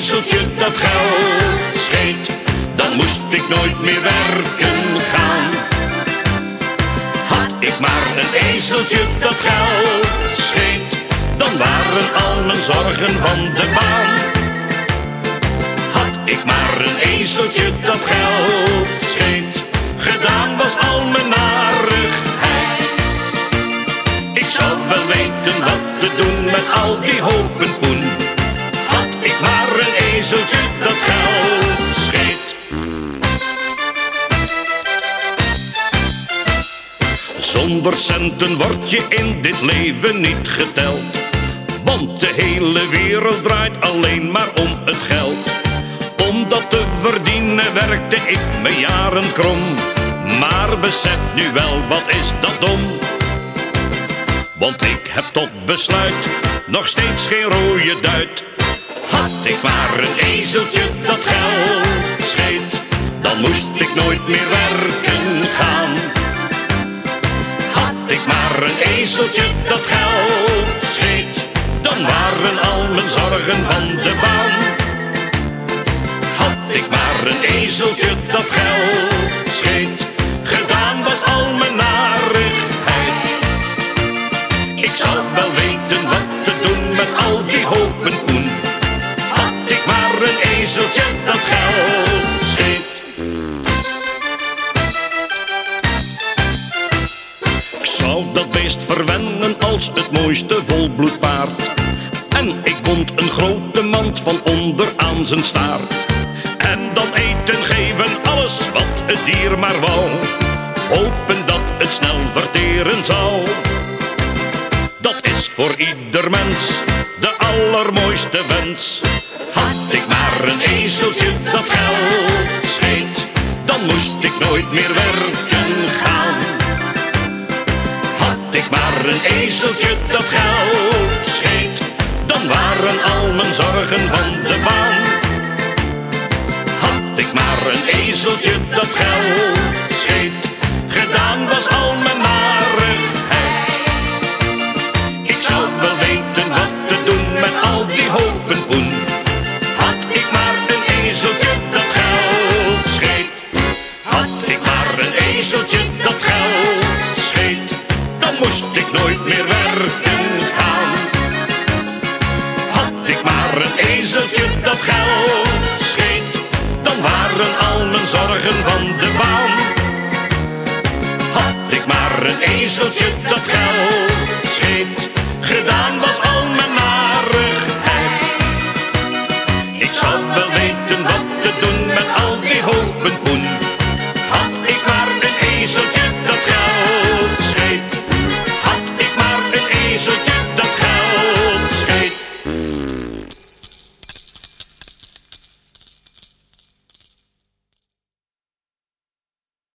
ezeltje dat geld scheet, dan moest ik nooit meer werken gaan. Had ik maar een ezeltje dat geld scheet, dan waren al mijn zorgen van de baan. Had ik maar een ezeltje dat geld scheet, gedaan was al mijn narigheid. Ik zou wel weten wat te doen met al die hopen. Zonder centen word je in dit leven niet geteld. Want de hele wereld draait alleen maar om het geld. Om dat te verdienen werkte ik me jaren krom. Maar besef nu wel, wat is dat dom? Want ik heb tot besluit nog steeds geen rode duit. Had ik maar een ezeltje dat geld scheet, dan moest ik nooit meer werken gaan. Maar een ezeltje dat geld scheet, dan waren al mijn zorgen van de baan. Had ik maar een ezeltje dat geld scheet, gedaan was al mijn narigheid. Ik zou wel weten wat te doen met al die hopen poen. Had ik maar een ezeltje dat Zou dat beest verwennen als het mooiste volbloedpaard. En ik bond een grote mand van onder aan zijn staart. En dan eten geven alles wat het dier maar wou. Hopen dat het snel verteren zou. Dat is voor ieder mens de allermooiste wens. Had ik maar een ezeltje dat geld scheet, dan moest ik nooit meer werken een ezeltje dat geld scheet, dan waren al mijn zorgen van de baan. Had ik maar een ezeltje dat geld scheet, een ezeltje dat geld scheet. Dan waren al mijn zorgen van de baan. Had ik maar een ezeltje dat geld